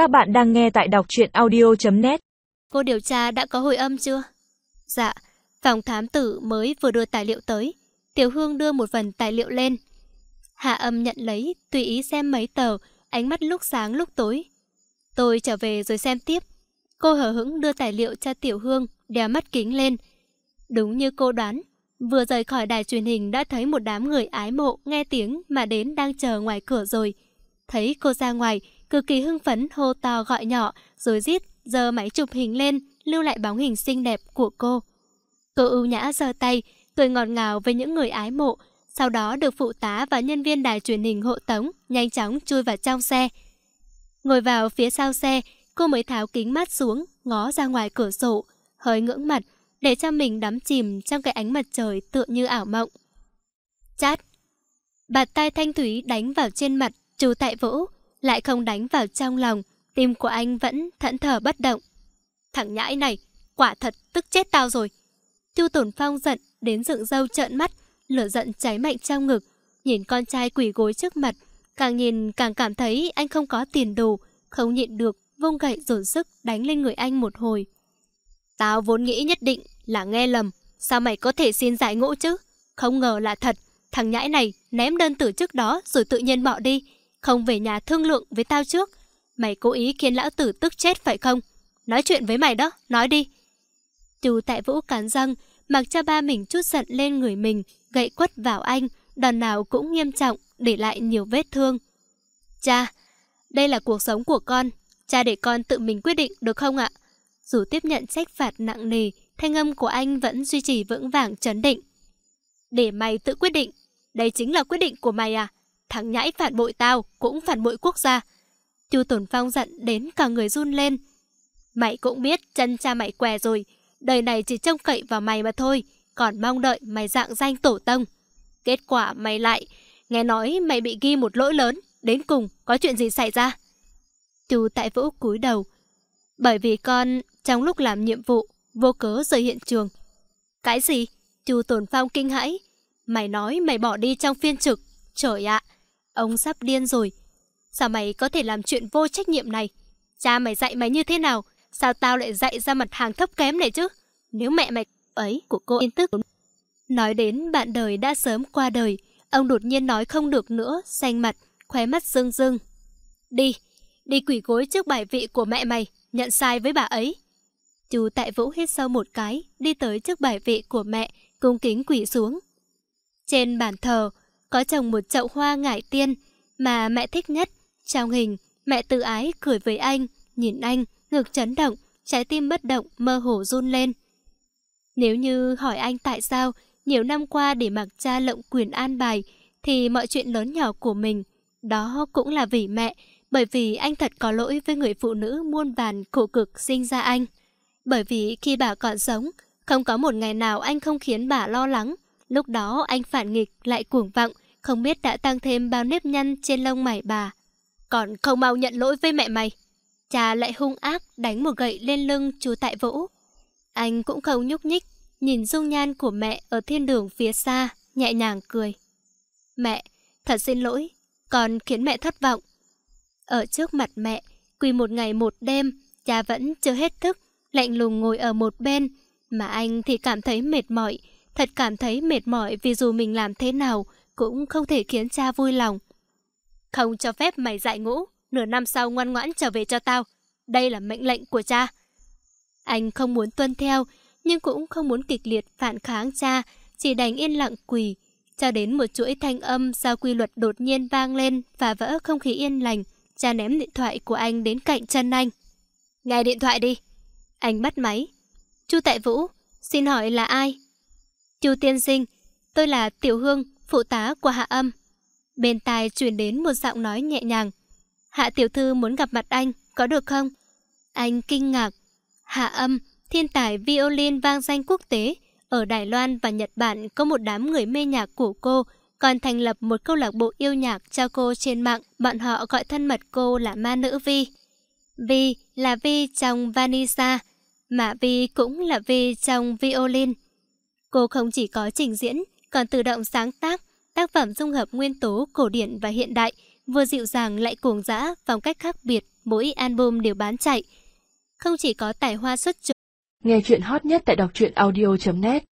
Các bạn đang nghe tại đọc truyện audio.net Cô điều tra đã có hồi âm chưa? Dạ, phòng thám tử mới vừa đưa tài liệu tới. Tiểu Hương đưa một phần tài liệu lên. Hạ âm nhận lấy, tùy ý xem mấy tờ, ánh mắt lúc sáng lúc tối. Tôi trở về rồi xem tiếp. Cô hờ hững đưa tài liệu cho Tiểu Hương, đeo mắt kính lên. Đúng như cô đoán, vừa rời khỏi đài truyền hình đã thấy một đám người ái mộ nghe tiếng mà đến đang chờ ngoài cửa rồi. Thấy cô ra ngoài, cực kỳ hưng phấn hô to gọi nhỏ, rồi rít giơ máy chụp hình lên, lưu lại bóng hình xinh đẹp của cô. Cô ưu nhã giơ tay, cười ngọt ngào với những người ái mộ, sau đó được phụ tá và nhân viên đài truyền hình hộ tống, nhanh chóng chui vào trong xe. Ngồi vào phía sau xe, cô mới tháo kính mắt xuống, ngó ra ngoài cửa sổ, hơi ngưỡng mặt, để cho mình đắm chìm trong cái ánh mặt trời tựa như ảo mộng. Chát! Bạt tay thanh thúy đánh vào trên mặt, chú tại vũ, lại không đánh vào trong lòng, tim của anh vẫn thẫn thờ bất động. Thằng nhãi này, quả thật tức chết tao rồi. Chu Tổn Phong giận đến dựng râu trợn mắt, lửa giận cháy mạnh trong ngực, nhìn con trai quỷ gối trước mặt, càng nhìn càng cảm thấy anh không có tiền đồ, không nhịn được, vung gậy dồn sức đánh lên người anh một hồi. Tao vốn nghĩ nhất định là nghe lầm, sao mày có thể xin giải ngộ chứ? Không ngờ là thật, thằng nhãi này ném đơn từ trước đó rồi tự nhiên bỏ đi, không về nhà thương lượng với tao trước. Mày cố ý khiến lão tử tức chết phải không? Nói chuyện với mày đó, nói đi. Chú tại vũ cán răng, mặc cho ba mình chút giận lên người mình, gậy quất vào anh, đòn nào cũng nghiêm trọng, để lại nhiều vết thương. Cha, đây là cuộc sống của con, cha để con tự mình quyết định được không ạ? Dù tiếp nhận trách phạt nặng nề, thanh âm của anh vẫn duy trì vững vàng chấn định. Để mày tự quyết định, đây chính là quyết định của mày à? Thằng nhãi phản bội tao, cũng phản bội quốc gia. Chu Tổn Phong giận đến cả người run lên. Mày cũng biết chân cha mày què rồi, đời này chỉ trông cậy vào mày mà thôi, còn mong đợi mày dạng danh tổ tông. Kết quả mày lại, nghe nói mày bị ghi một lỗi lớn, đến cùng có chuyện gì xảy ra? Chu Tại Vũ cúi đầu. Bởi vì con trong lúc làm nhiệm vụ, vô cớ rời hiện trường. Cái gì? Chu Tổn Phong kinh hãi. Mày nói mày bỏ đi trong phiên trực. Trời ạ, ông sắp điên rồi. Sao mày có thể làm chuyện vô trách nhiệm này? Cha mày dạy mày như thế nào? Sao tao lại dạy ra mặt hàng thấp kém này chứ? Nếu mẹ mày ấy của cô yên tức. Nói đến bạn đời đã sớm qua đời, ông đột nhiên nói không được nữa, xanh mặt, khóe mắt rưng rưng. Đi, đi quỷ gối trước bài vị của mẹ mày, nhận sai với bà ấy. Chú tại vũ hít sâu một cái, đi tới trước bài vị của mẹ, cung kính quỷ xuống. Trên bàn thờ, có trồng một chậu hoa ngải tiên mà mẹ thích nhất. Trong hình, mẹ tự ái cười với anh, nhìn anh, ngực chấn động, trái tim bất động, mơ hồ run lên. Nếu như hỏi anh tại sao nhiều năm qua để mặc cha lộng quyền an bài, thì mọi chuyện lớn nhỏ của mình, đó cũng là vì mẹ, bởi vì anh thật có lỗi với người phụ nữ muôn vàn khổ cực sinh ra anh. Bởi vì khi bà còn sống, không có một ngày nào anh không khiến bà lo lắng. Lúc đó anh phản nghịch lại cuồng vọng, không biết đã tăng thêm bao nếp nhăn trên lông mày bà. Còn không mau nhận lỗi với mẹ mày. Cha lại hung ác đánh một gậy lên lưng chú tại vũ. Anh cũng không nhúc nhích, nhìn dung nhan của mẹ ở thiên đường phía xa, nhẹ nhàng cười. Mẹ, thật xin lỗi, còn khiến mẹ thất vọng. Ở trước mặt mẹ, quỳ một ngày một đêm, cha vẫn chưa hết thức, lạnh lùng ngồi ở một bên, mà anh thì cảm thấy mệt mỏi, thật cảm thấy mệt mỏi vì dù mình làm thế nào cũng không thể khiến cha vui lòng. Không cho phép mày dạy ngũ, nửa năm sau ngoan ngoãn trở về cho tao. Đây là mệnh lệnh của cha. Anh không muốn tuân theo, nhưng cũng không muốn kịch liệt phản kháng cha, chỉ đành yên lặng quỳ. Cho đến một chuỗi thanh âm giao quy luật đột nhiên vang lên và vỡ không khí yên lành, cha ném điện thoại của anh đến cạnh chân anh. Nghe điện thoại đi. Anh bắt máy. Chu Tại Vũ, xin hỏi là ai? Chu Tiên Sinh, tôi là Tiểu Hương, phụ tá của Hạ Âm. Bên tai truyền đến một giọng nói nhẹ nhàng. Hạ Tiểu Thư muốn gặp mặt anh, có được không? Anh kinh ngạc. Hạ Âm, thiên tài violin vang danh quốc tế. Ở Đài Loan và Nhật Bản có một đám người mê nhạc của cô, còn thành lập một câu lạc bộ yêu nhạc cho cô trên mạng. Bọn họ gọi thân mật cô là ma nữ Vi. Vi là Vi trong Vanessa, mà Vi cũng là Vi trong violin. Cô không chỉ có trình diễn, còn tự động sáng tác tác phẩm dung hợp nguyên tố cổ điển và hiện đại, vừa dịu dàng lại cuồng dã, phong cách khác biệt, mỗi album đều bán chạy. Không chỉ có tài hoa xuất chúng. Nghe chuyện hot nhất tại đọc truyện audio.net